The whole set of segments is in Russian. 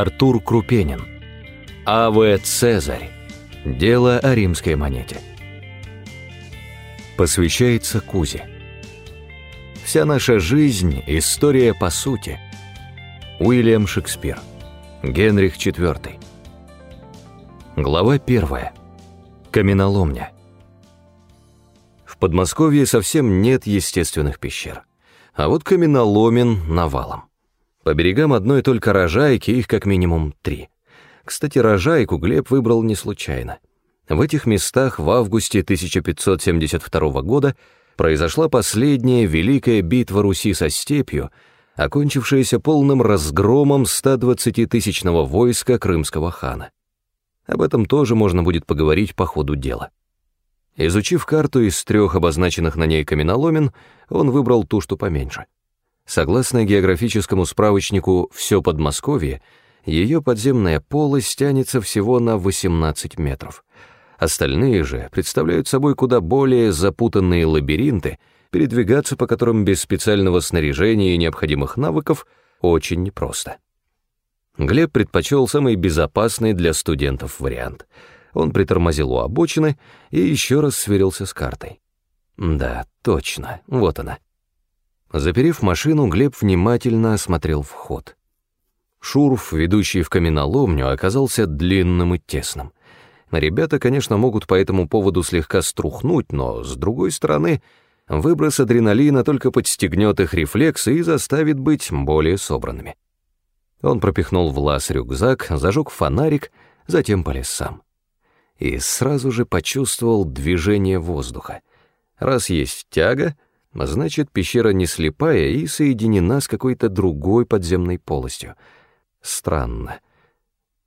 Артур Крупенин. А.В. Цезарь. Дело о римской монете. Посвящается Кузе. Вся наша жизнь — история по сути. Уильям Шекспир. Генрих IV. Глава первая. Каменоломня. В Подмосковье совсем нет естественных пещер. А вот каменоломен навалом. По берегам одной только рожайки, их как минимум три. Кстати, рожайку Глеб выбрал не случайно. В этих местах в августе 1572 года произошла последняя великая битва Руси со степью, окончившаяся полным разгромом 120-тысячного войска крымского хана. Об этом тоже можно будет поговорить по ходу дела. Изучив карту из трех обозначенных на ней каменоломен, он выбрал ту, что поменьше. Согласно географическому справочнику «Все Подмосковье», ее подземная полость тянется всего на 18 метров. Остальные же представляют собой куда более запутанные лабиринты, передвигаться по которым без специального снаряжения и необходимых навыков очень непросто. Глеб предпочел самый безопасный для студентов вариант. Он притормозил у обочины и еще раз сверился с картой. Да, точно, вот она. Заперев машину, Глеб внимательно осмотрел вход. Шурф, ведущий в каменоломню, оказался длинным и тесным. Ребята, конечно, могут по этому поводу слегка струхнуть, но, с другой стороны, выброс адреналина только подстегнет их рефлексы и заставит быть более собранными. Он пропихнул в лаз рюкзак, зажег фонарик, затем полез сам. И сразу же почувствовал движение воздуха. Раз есть тяга, Значит, пещера не слепая и соединена с какой-то другой подземной полостью. Странно.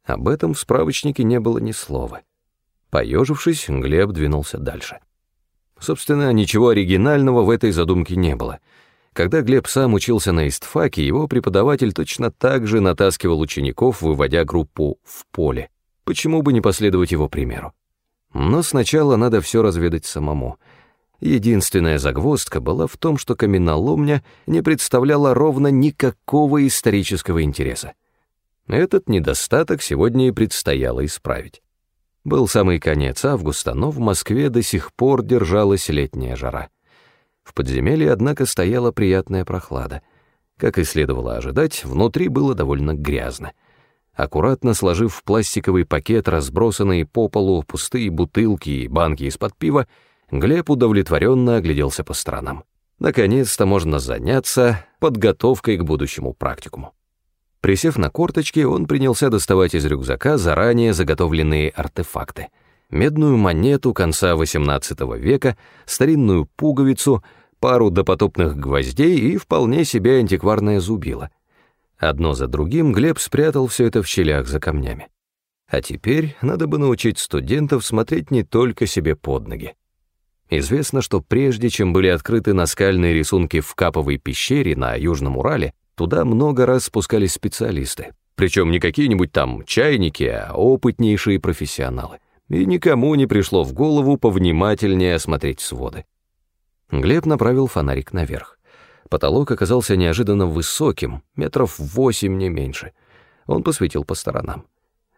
Об этом в справочнике не было ни слова. Поежившись, Глеб двинулся дальше. Собственно, ничего оригинального в этой задумке не было. Когда Глеб сам учился на истфаке, его преподаватель точно так же натаскивал учеников, выводя группу в поле. Почему бы не последовать его примеру? Но сначала надо все разведать самому — Единственная загвоздка была в том, что каменоломня не представляла ровно никакого исторического интереса. Этот недостаток сегодня и предстояло исправить. Был самый конец августа, но в Москве до сих пор держалась летняя жара. В подземелье, однако, стояла приятная прохлада. Как и следовало ожидать, внутри было довольно грязно. Аккуратно сложив в пластиковый пакет разбросанные по полу пустые бутылки и банки из-под пива, Глеб удовлетворенно огляделся по сторонам. Наконец-то можно заняться подготовкой к будущему практикуму. Присев на корточки, он принялся доставать из рюкзака заранее заготовленные артефакты. Медную монету конца XVIII века, старинную пуговицу, пару допотопных гвоздей и вполне себе антикварное зубило. Одно за другим Глеб спрятал все это в щелях за камнями. А теперь надо бы научить студентов смотреть не только себе под ноги. Известно, что прежде чем были открыты наскальные рисунки в Каповой пещере на Южном Урале, туда много раз спускались специалисты. Причем не какие-нибудь там чайники, а опытнейшие профессионалы. И никому не пришло в голову повнимательнее осмотреть своды. Глеб направил фонарик наверх. Потолок оказался неожиданно высоким, метров восемь, не меньше. Он посветил по сторонам.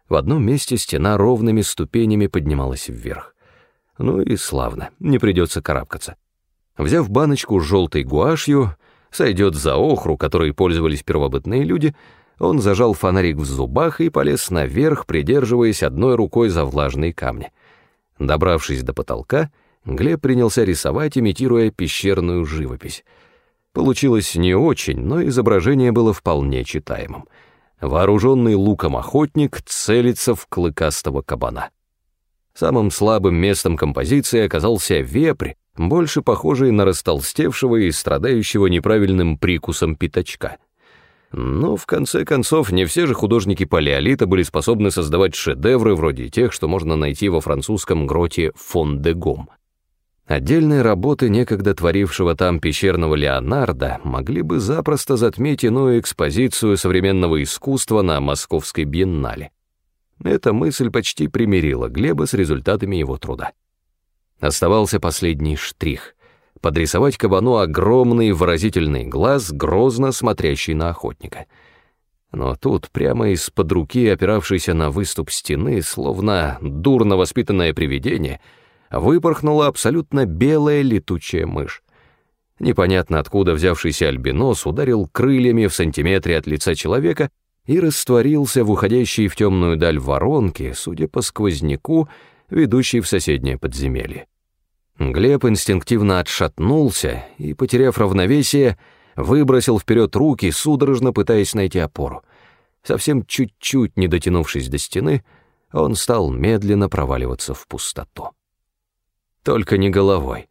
В одном месте стена ровными ступенями поднималась вверх. Ну и славно, не придется карабкаться. Взяв баночку с желтой гуашью, сойдет за охру, которой пользовались первобытные люди, он зажал фонарик в зубах и полез наверх, придерживаясь одной рукой за влажные камни. Добравшись до потолка, Глеб принялся рисовать, имитируя пещерную живопись. Получилось не очень, но изображение было вполне читаемым. Вооруженный луком охотник целится в клыкастого кабана. Самым слабым местом композиции оказался вепрь, больше похожий на растолстевшего и страдающего неправильным прикусом пятачка. Но, в конце концов, не все же художники палеолита были способны создавать шедевры вроде тех, что можно найти во французском гроте фон де Гом. Отдельные работы некогда творившего там пещерного Леонардо могли бы запросто затмить иную экспозицию современного искусства на Московской биеннале. Эта мысль почти примирила Глеба с результатами его труда. Оставался последний штрих — подрисовать кабану огромный выразительный глаз, грозно смотрящий на охотника. Но тут, прямо из-под руки, опиравшейся на выступ стены, словно дурно воспитанное привидение, выпорхнула абсолютно белая летучая мышь. Непонятно откуда взявшийся альбинос ударил крыльями в сантиметре от лица человека и растворился в уходящей в темную даль воронке, судя по сквозняку, ведущей в соседнее подземелье. Глеб инстинктивно отшатнулся и, потеряв равновесие, выбросил вперед руки, судорожно пытаясь найти опору. Совсем чуть-чуть не дотянувшись до стены, он стал медленно проваливаться в пустоту. Только не головой.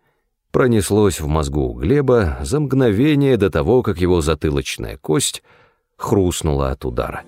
Пронеслось в мозгу у Глеба за мгновение до того, как его затылочная кость хрустнула от удара.